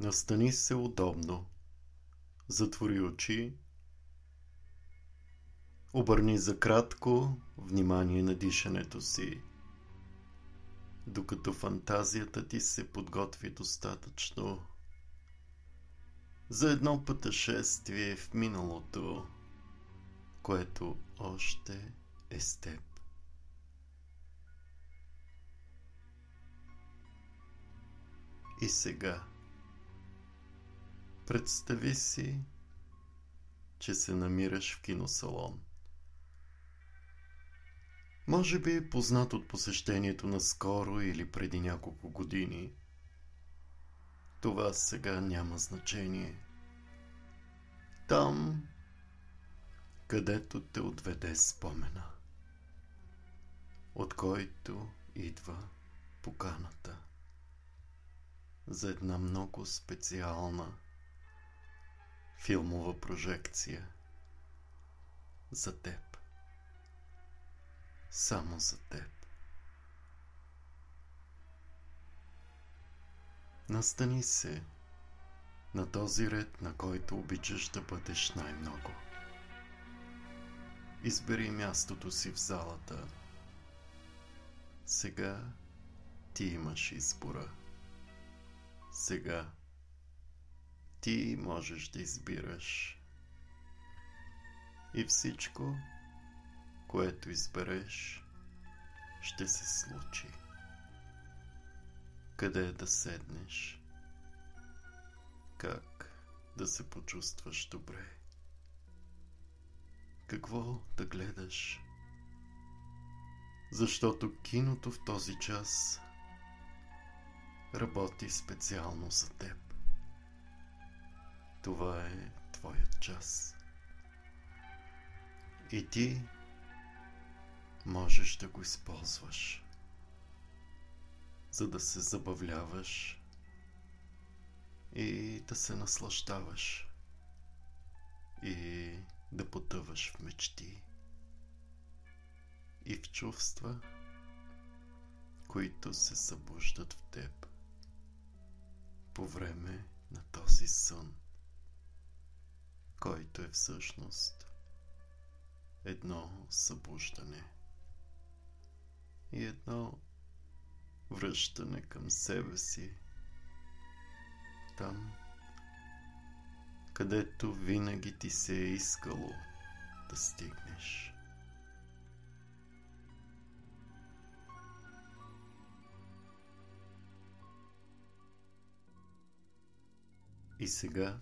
Настани се удобно. Затвори очи. Обърни за кратко внимание на дишането си, докато фантазията ти се подготви достатъчно за едно пътешествие в миналото, което още е с теб. И сега представи си, че се намираш в киносалон. Може би познат от посещението на скоро или преди няколко години. Това сега няма значение. Там, където те отведе спомена, от който идва поканата за една много специална филмова прожекция за теб. Само за теб. Настани се на този ред, на който обичаш да бъдеш най-много. Избери мястото си в залата. Сега ти имаш избора. Сега ти можеш да избираш. И всичко, което избереш, ще се случи. Къде да седнеш? Как да се почувстваш добре? Какво да гледаш? Защото киното в този час работи специално за теб. Това е твоят час. И ти можеш да го използваш, за да се забавляваш и да се наслаждаваш и да потъваш в мечти и в чувства, които се събуждат в теб по време на този сън, който е всъщност едно събуждане и едно връщане към себе си, там, където винаги ти се е искало да стигнеш. И сега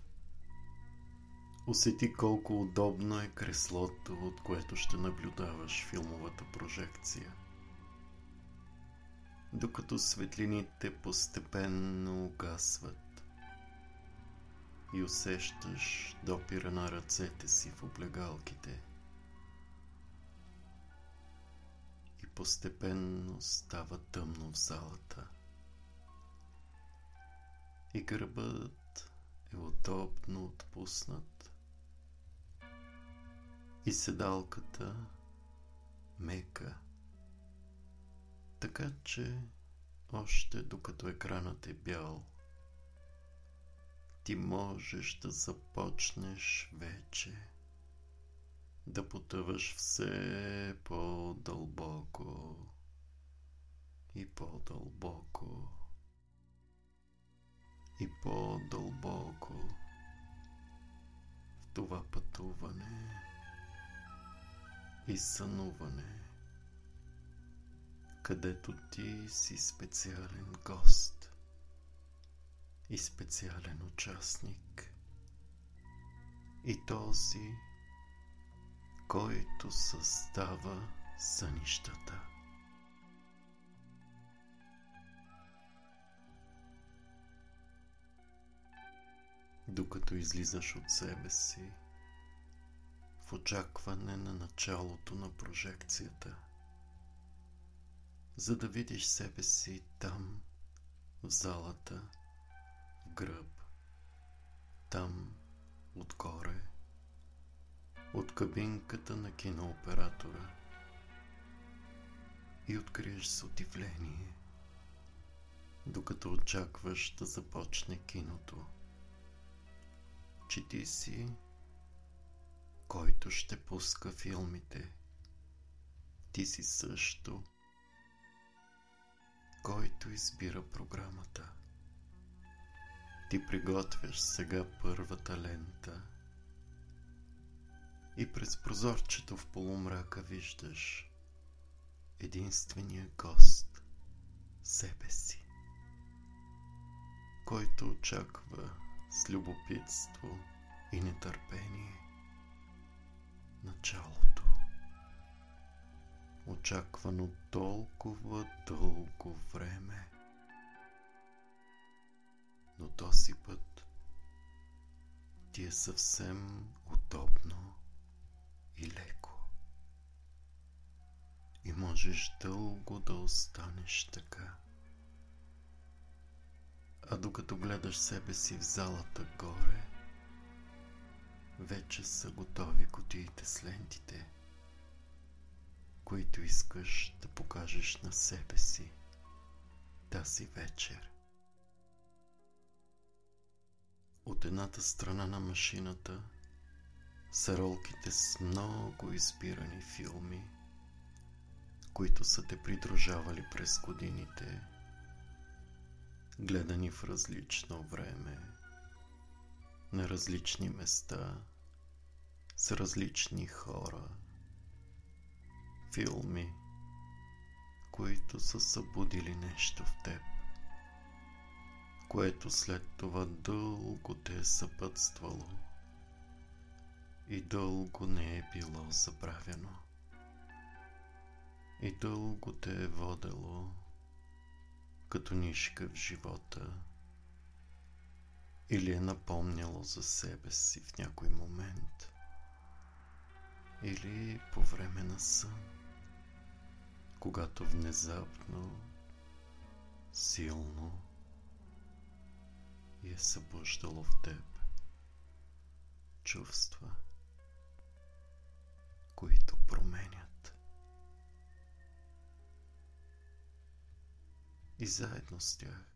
усети колко удобно е креслото, от което ще наблюдаваш филмовата прожекция. Докато светлините постепенно угасват и усещаш допира на ръцете си в облегалките. И постепенно става тъмно в залата. И гърбът е удобно отпуснат и седалката мека, така че още докато екранът е бял, ти можеш да започнеш вече да потъваш все по-дълбоко и по-дълбоко и по-дълбоко в това пътуване и сънуване, където ти си специален гост и специален участник и този, който състава сънищата. докато излизаш от себе си в очакване на началото на прожекцията, за да видиш себе си там, в залата, в гръб, там, отгоре, от кабинката на кинооператора и откриеш с удивление, докато очакваш да започне киното – че ти си, който ще пуска филмите. Ти си също, който избира програмата. Ти приготвяш сега първата лента и през прозорчето в полумрака виждаш единствения гост, себе си, който очаква с любопитство и нетърпение началото. Очаквано толкова дълго време. Но този път ти е съвсем удобно и леко. И можеш дълго да останеш така. А докато гледаш себе си в залата горе, вече са готови кутиите с лентите, които искаш да покажеш на себе си тази вечер. От едната страна на машината са ролките с много избирани филми, които са те придружавали през годините, гледани в различно време, на различни места, с различни хора, филми, които са събудили нещо в теб което след това дълго те е съпътствало и дълго не е било забравено. И дълго те е водело като нишка в живота или е напомняло за себе си в някой момент или по време на сън, когато внезапно, силно и е събуждало в теб чувства, които променят. И заедно с тях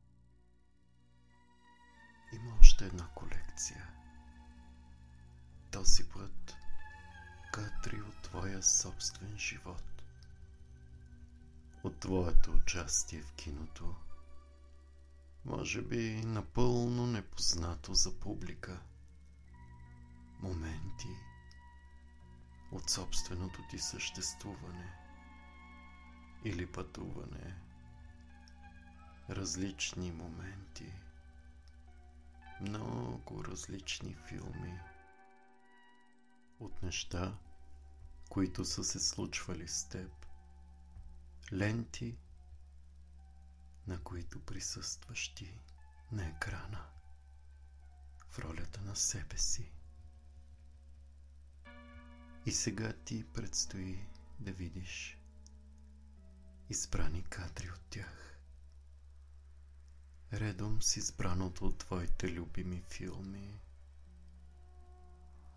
има още една колекция. Този път кадри от твоя собствен живот. От твоето участие в киното – може би напълно непознато за публика. Моменти от собственото ти съществуване или пътуване. Различни моменти. Много различни филми. От неща, които са се случвали с теб. Ленти – на които присъстваш ти на екрана в ролята на себе си. И сега ти предстои да видиш избрани кадри от тях. Редом с избраното от твоите любими филми.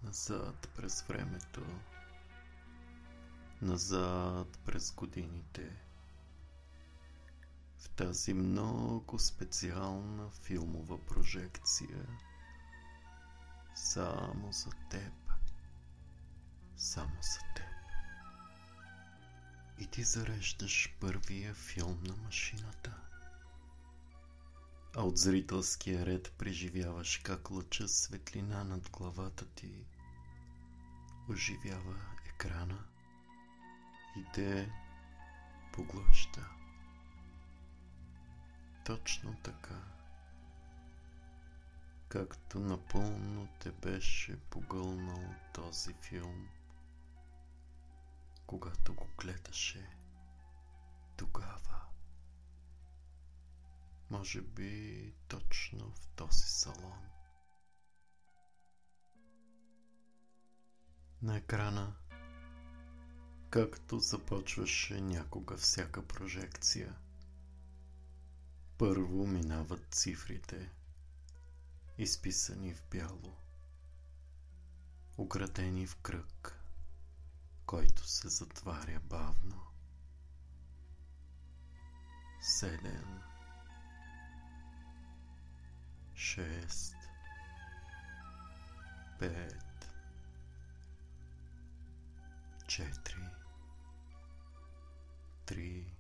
Назад през времето. Назад през годините в тази много специална филмова прожекция. Само за теб. Само за теб. И ти зареждаш първия филм на машината. А от зрителския ред преживяваш как лъча светлина над главата ти оживява екрана и те поглъща. Точно така. Както напълно те беше погълнал този филм, когато го гледаше тогава. Може би точно в този салон. На екрана, както започваше някога всяка прожекция – първо минават цифрите, изписани в бяло, оградени в кръг, който се затваря бавно. Седем, шест, пет, четири, три,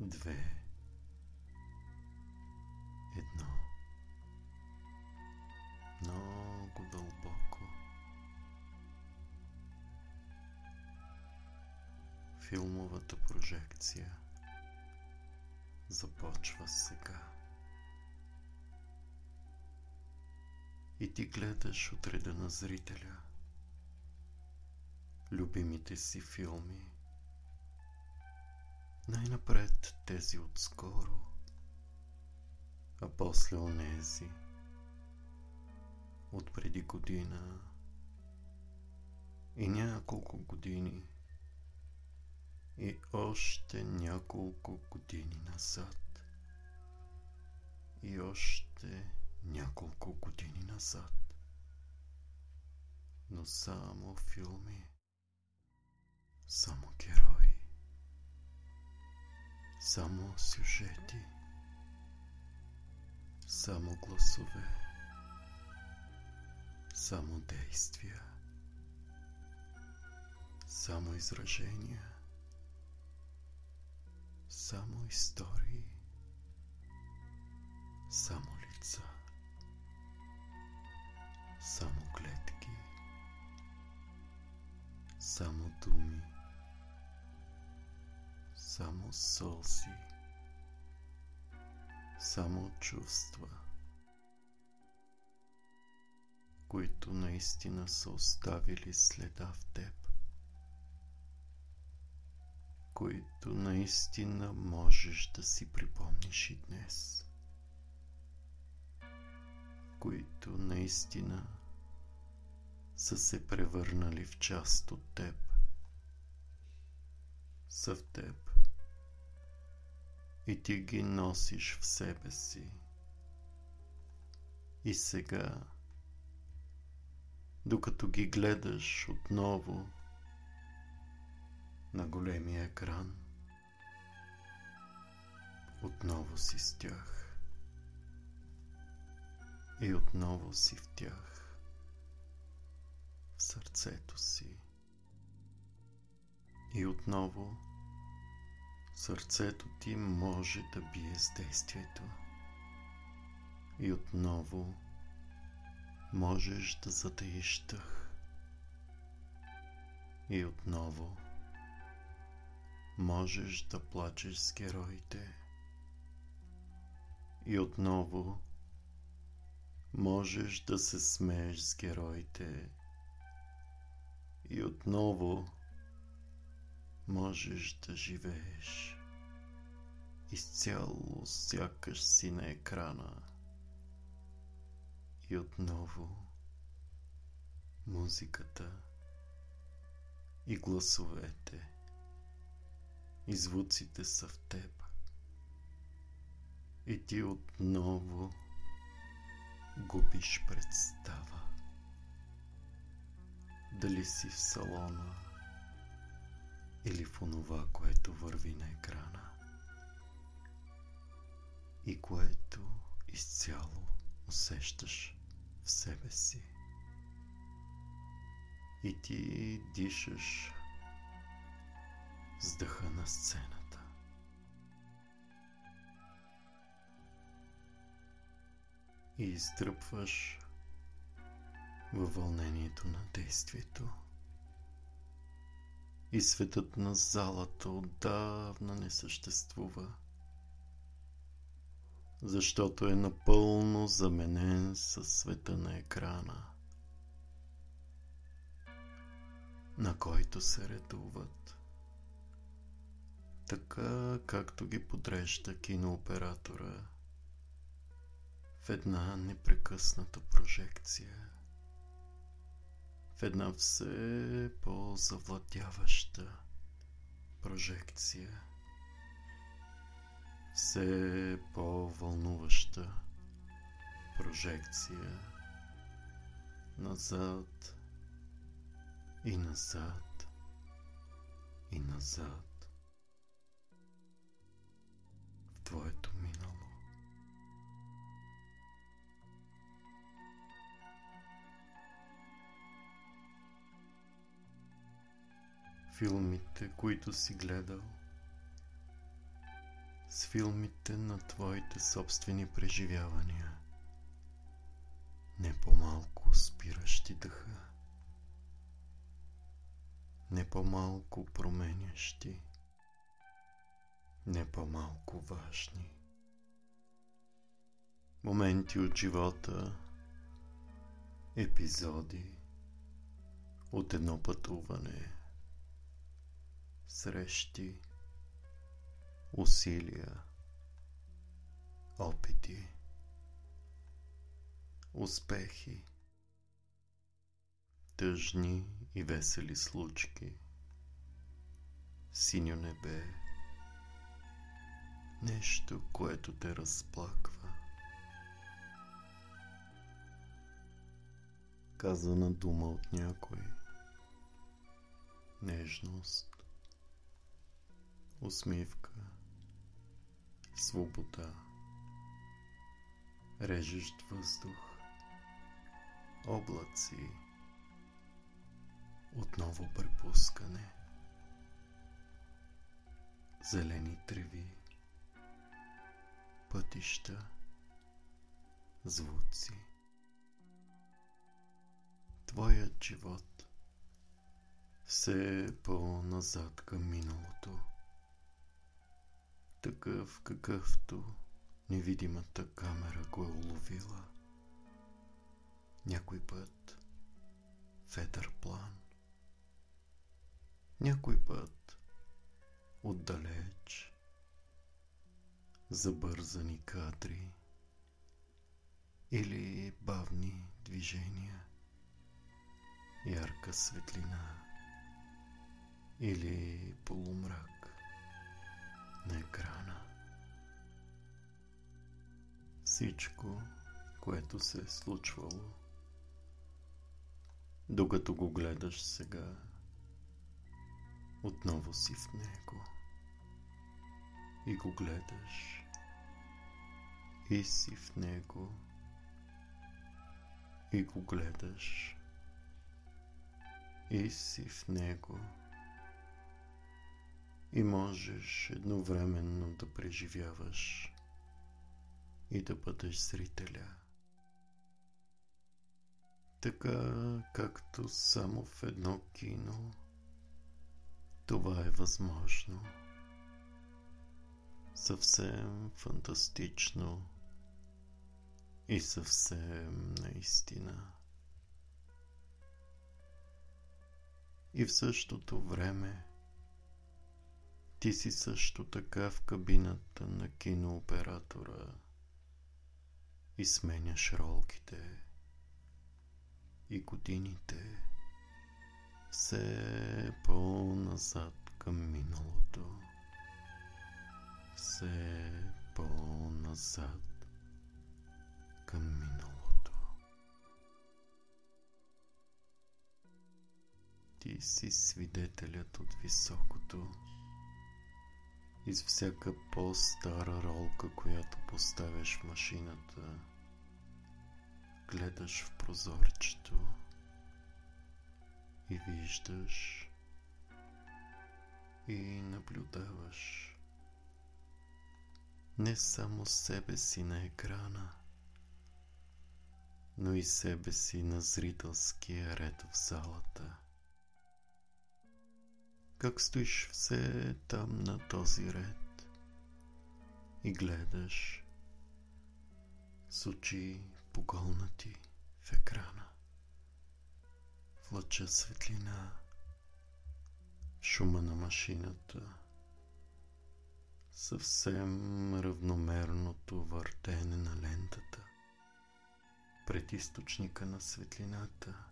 две, едно. Много дълбоко. Филмовата прожекция започва сега. И ти гледаш от реда на зрителя любимите си филми. Най-напред тези отскоро, а после онези от преди година и няколко години и още няколко години назад и още няколко години назад. Но само филми, само герои, само сюжети, само гласове, само действия, само изражения, само истории, само лица, само клетки, само думи, само сълзи, само чувства, които наистина са оставили следа в теб. Които наистина можеш да си припомниш и днес, които наистина са се превърнали в част от теб, са в теб и ти ги носиш в себе си. И сега, докато ги гледаш отново, на големия екран. Отново си с тях. И отново си в тях. В сърцето си. И отново сърцето ти може да бие с действието. И отново можеш да затаиш тъх. И отново можеш да плачеш с героите. И отново можеш да се смееш с героите. И отново можеш да живееш изцяло сякаш си на екрана. И отново музиката и гласовете и звуците са в теб. И ти отново губиш представа. Дали си в салона или в онова, което върви на екрана и което изцяло усещаш в себе си. И ти дишаш с дъха на сцената. И изтръпваш във вълнението на действието. И светът на залата отдавна не съществува, защото е напълно заменен със света на екрана, на който се редуват така както ги подрежда кинооператора в една непрекъсната прожекция, в една все по-завладяваща прожекция, все по-вълнуваща прожекция назад и назад и назад. твоето минало. Филмите, които си гледал, с филмите на твоите собствени преживявания, не по-малко спиращи дъха, не по-малко променящи, не по-малко важни. Моменти от живота, епизоди. От едно пътуване, срещи, усилия, опити, успехи, тъжни и весели случки, синьо небе, нещо, което те разплаква. Казана дума от някой. Нежност. Усмивка. Свобода. Режещ въздух. Облаци. Отново препускане. Зелени треви. Пътища. Звуци. Твоят живот се е по-назад към миналото. Такъв какъвто невидимата камера го е уловила. Някой път фетър план. Някой път отдалеч. Забързани кадри. Или бавни движения, ярка светлина. Или полумрак на екрана. Всичко, което се е случвало, докато го гледаш сега, отново си в него. И го гледаш. И си в него. И го гледаш. И си в него и можеш едновременно да преживяваш и да бъдеш зрителя. Така както само в едно кино това е възможно. Съвсем фантастично и съвсем наистина. И в същото време ти си също така в кабината на кинооператора и сменяш ролките. И годините все по-назад към миналото, все по-назад към миналото. Ти си свидетелят от високото, и с всяка по-стара ролка, която поставяш в машината, гледаш в прозорчето и виждаш и наблюдаваш не само себе си на екрана, но и себе си на зрителския ред в залата как стоиш все там на този ред и гледаш с очи поголнати в екрана, в лъча светлина, шума на машината, съвсем равномерното въртене на лентата. Пред източника на светлината –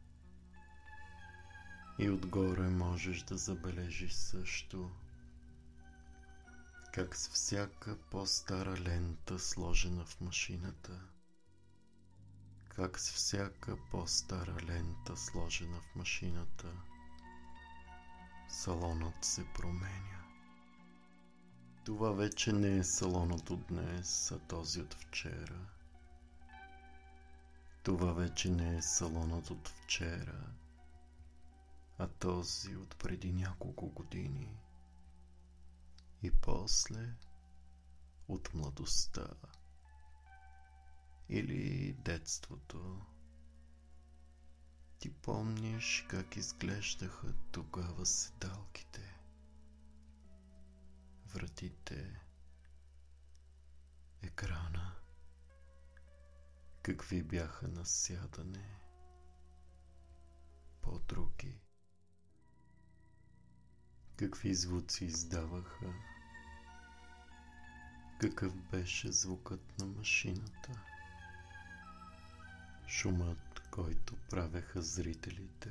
и отгоре можеш да забележиш също как с всяка по-стара лента, сложена в машината, как с всяка по-стара лента, сложена в машината, салонът се променя. Това вече не е салонът от днес, а този от вчера. Това вече не е салонът от вчера, а този от преди няколко години. И после от младостта. Или детството. Ти помниш как изглеждаха тогава седалките, вратите, екрана, какви бяха на сядане, по-други, какви звуци издаваха, какъв беше звукът на машината, шумът, който правеха зрителите,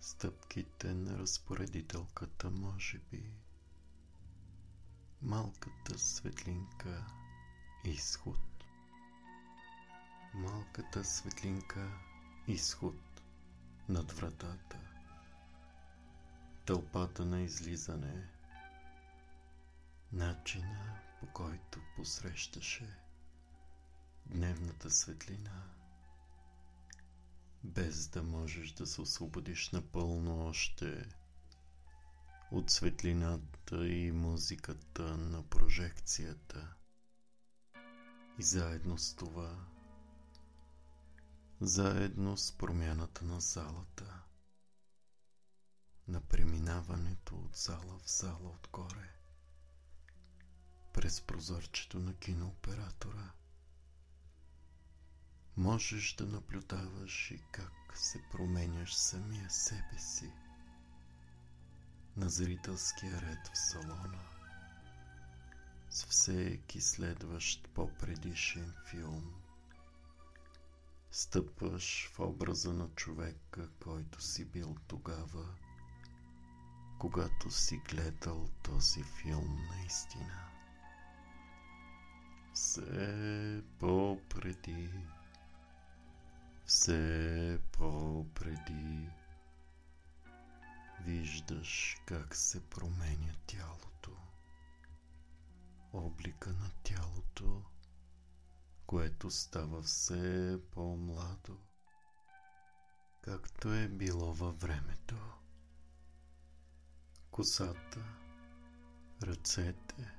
стъпките на разпоредителката, може би, малката светлинка, изход. Малката светлинка, изход над вратата. Тълпата на излизане. Начина по който посрещаше дневната светлина, без да можеш да се освободиш напълно още от светлината и музиката на прожекцията. И заедно с това, заедно с промяната на залата, на преминаването от зала в зала отгоре, през прозорчето на кинооператора, можеш да наблюдаваш и как се променяш самия себе си на зрителския ред в салона с всеки следващ по-предишен филм. Стъпваш в образа на човека, който си бил тогава, когато си гледал този филм наистина. Все по-преди, все по-преди виждаш как се променя тялото, облика на тялото, което става все по-младо, както е било във времето. Косата, ръцете,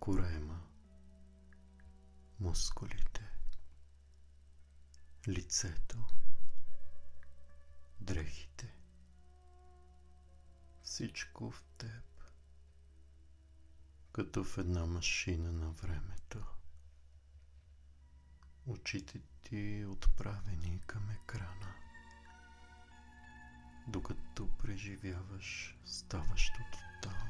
корема, мускулите, лицето, дрехите всичко в теб, като в една машина на времето. Очите ти отправени към екрана, докато преживяваш ставащото там.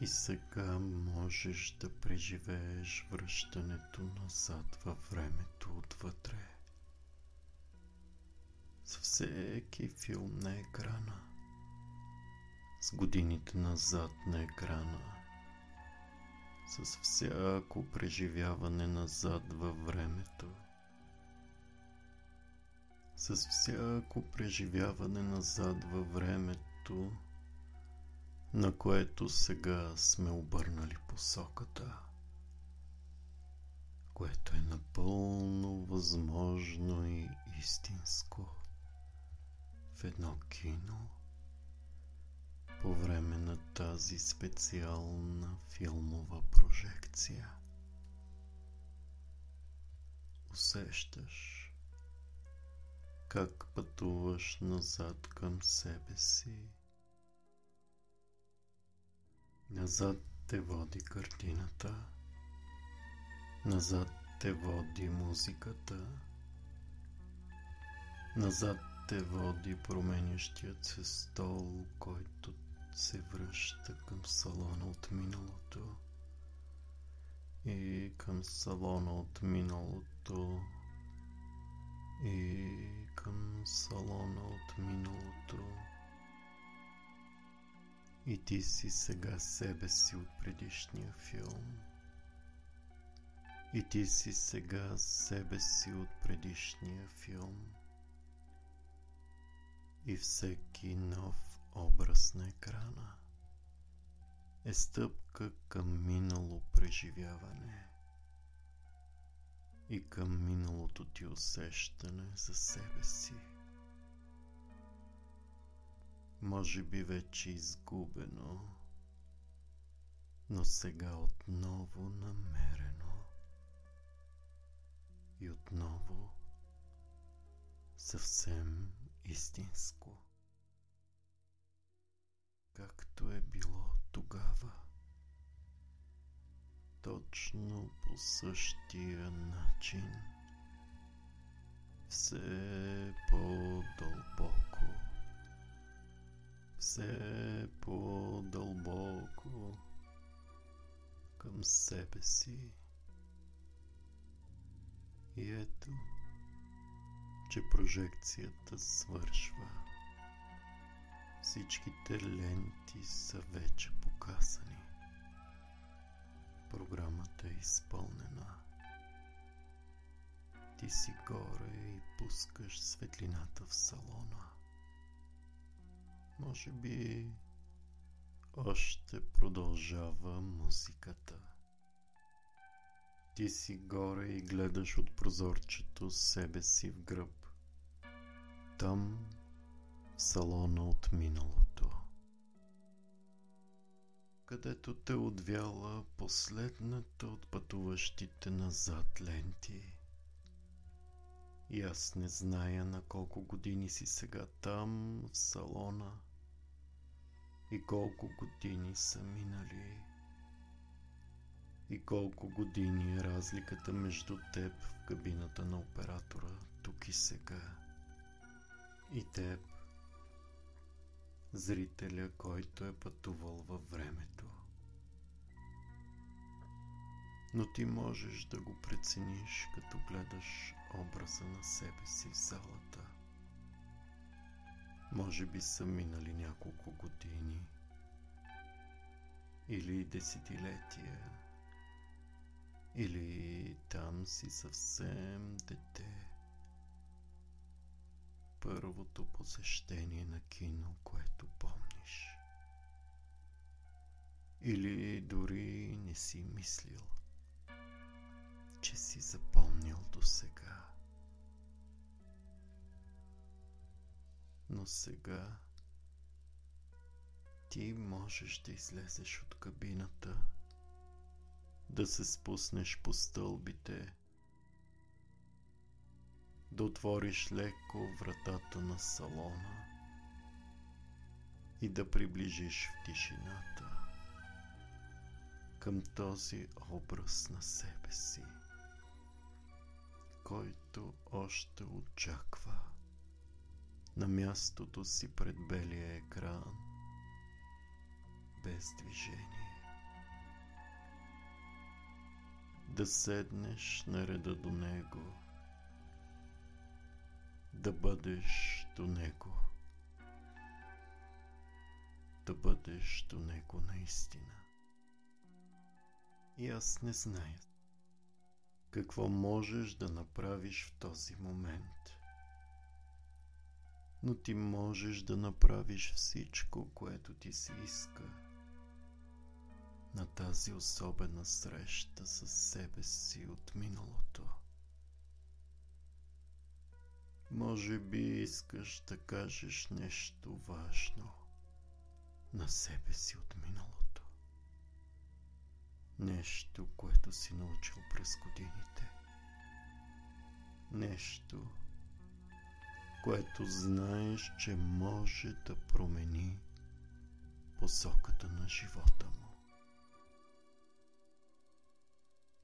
И сега можеш да преживееш връщането назад във времето отвътре. С всеки филм на екрана с годините назад на екрана, с всяко преживяване назад във времето, с всяко преживяване назад във времето, на което сега сме обърнали посоката, което е напълно възможно и истинско в едно кино по време на тази специална филмова прожекция. Усещаш как пътуваш назад към себе си. Назад те води картината, назад те води музиката, назад те води променящият се стол, който се връща към салона от миналото. И към салона от миналото. И към салона от миналото. И ти си сега себе си от предишния филм. И ти си сега себе си от предишния филм. И всеки нов образ на екрана е стъпка към минало преживяване и към миналото ти усещане за себе си. може би вече изгубено, но сега отново намерено и отново съвсем истинско, както е било тогава. Точно по същия начин, все по-дълбоко, все по-дълбоко към себе си. И ето, че прожекцията свършва. Всичките ленти са вече Ти си горе и пускаш светлината в салона. Може би още продължава музиката. Ти си горе и гледаш от прозорчето себе си в гръб. Там, в салона от миналото. Където те отвяла последната от пътуващите назад ленти. И аз не зная на колко години си сега там, в салона. И колко години са минали и колко години е разликата между теб в кабината на оператора тук и сега и теб, зрителя, който е пътувал във времето. Но ти можеш да го прецениш, като гледаш образа на себе си в залата. Може би са минали няколко години или десетилетия или там си съвсем дете. Първото посещение на кино, което помниш. Или дори не си мислил, че си запомнил до сега. Но сега ти можеш да излезеш от кабината да се спуснеш по стълбите, да отвориш леко вратата на салона и да приближиш в тишината към този образ на себе си, който още очаква на мястото си пред белия екран без движение. да седнеш на реда до него, да бъдеш до него, да бъдеш до него наистина. И аз не зная какво можеш да направиш в този момент. Но ти можеш да направиш всичко, което ти се иска на тази особена среща с себе си от миналото. Може би искаш да кажеш нещо важно на себе си от миналото. Нещо, което си научил през годините. Нещо, което знаеш, че може да промени посоката на живота му.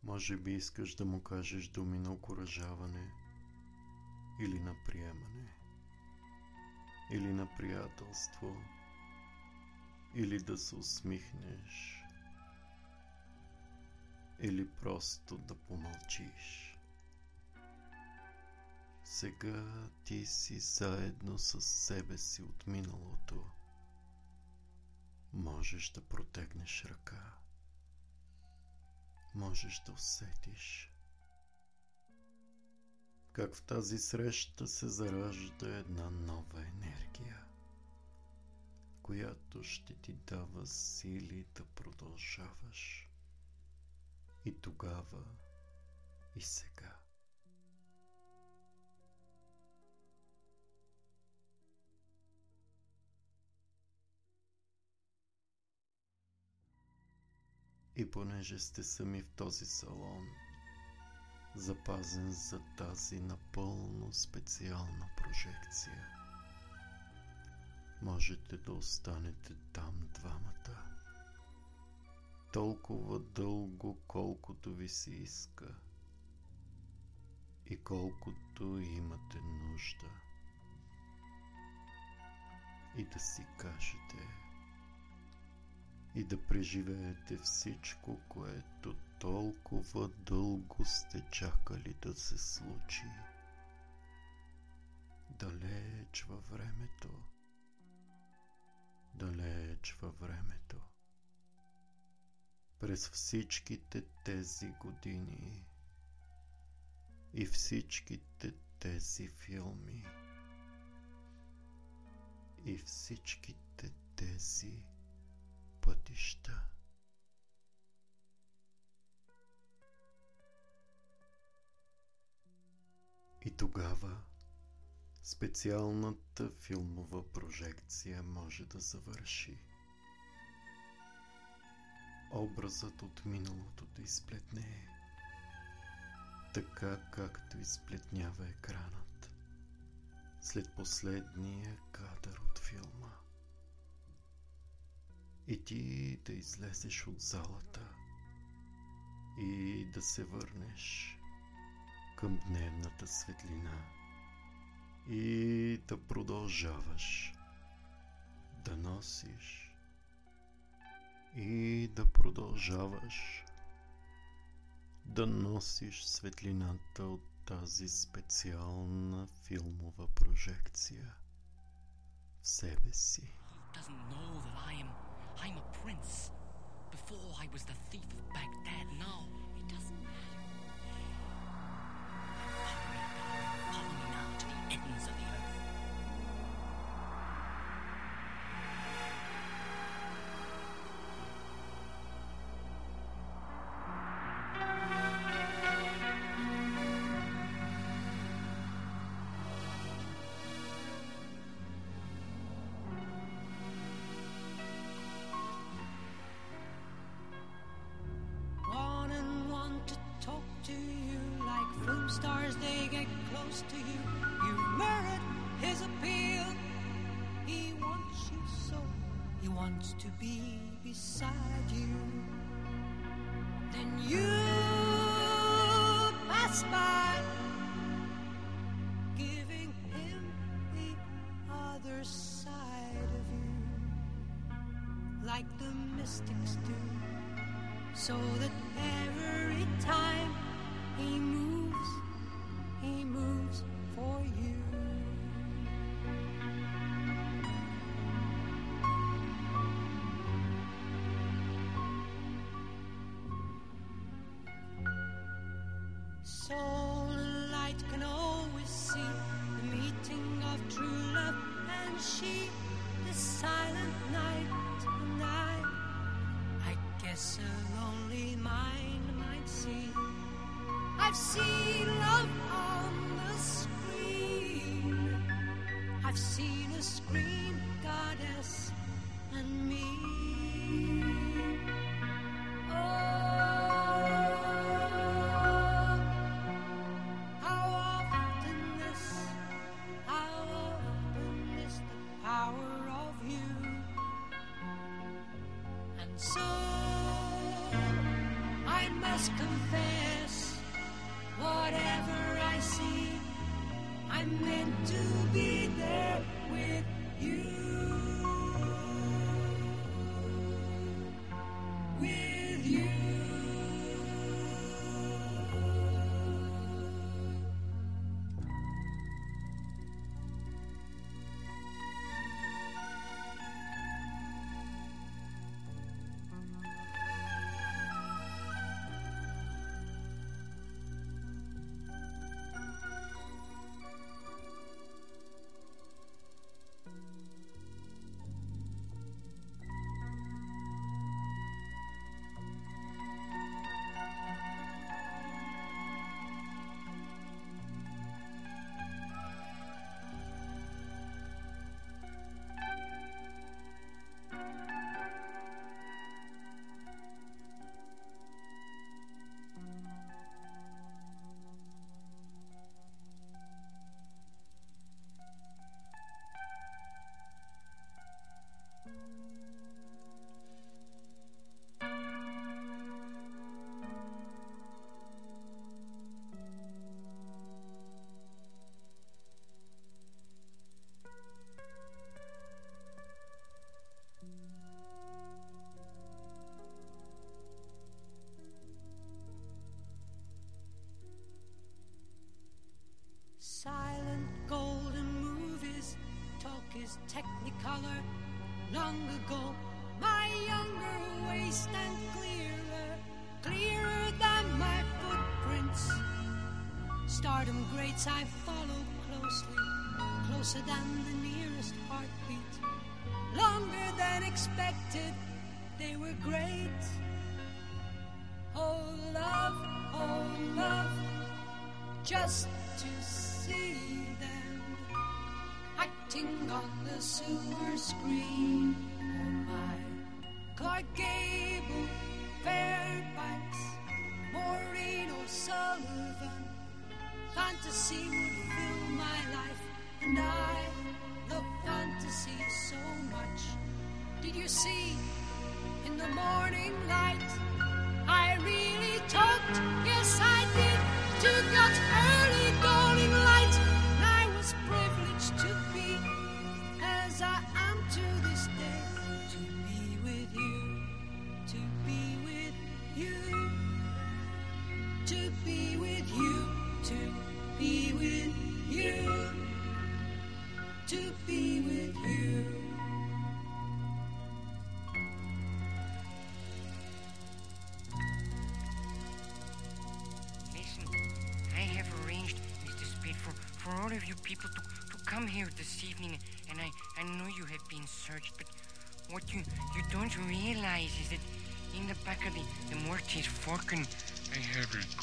Може би искаш да му кажеш думи на окоръжаване или на приемане, или на приятелство, или да се усмихнеш, или просто да помълчиш. Сега ти си заедно с себе си от миналото. Можеш да протегнеш ръка можеш да усетиш как в тази среща се заражда една нова енергия, която ще ти дава сили да продължаваш и тогава, и сега. И понеже сте сами в този салон, запазен за тази напълно специална прожекция, можете да останете там двамата. Толкова дълго, колкото ви се иска и колкото имате нужда. И да си кажете и да преживеете всичко, което толкова дълго сте чакали да се случи. Далеч във времето. Далеч във времето. През всичките тези години и всичките тези филми и всичките тези пътища. И тогава специалната филмова прожекция може да завърши. Образът от миналото да изплетне така както изплетнява екранът след последния кадър от филма. И ти да излезеш от залата и да се върнеш към дневната светлина и да продължаваш да носиш и да продължаваш да носиш светлината от тази специална филмова прожекция в себе си. Before I was the thief of Baghdad, now it doesn't matter. Close to you. You've murdered his appeal. He wants you so, he wants to be beside you. Then you pass by, giving him the other side of you, like the mystics do, so that every time he moves I must confess, whatever I see. I'm meant to be there with you. Closer than the nearest heartbeat. Longer than expected, they were great. Oh, love, oh, love, just to see them acting on the silver screen. Oh, my Clark Gable, Fairbanks, Maureen O'Sullivan. Fantasy I really talked, have been searched, but what you, you don't realize is that in the back of the, the Mortis Falcon, I have a